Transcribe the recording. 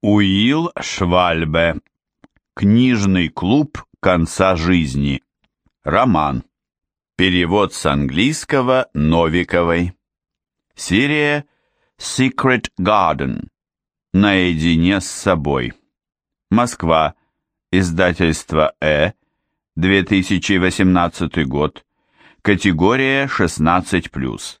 Уилл Швальбе. Книжный клуб конца жизни. Роман. Перевод с английского Новиковой. Серия Secret Garden. Наедине с собой. Москва. Издательство Э. 2018 год. Категория 16+.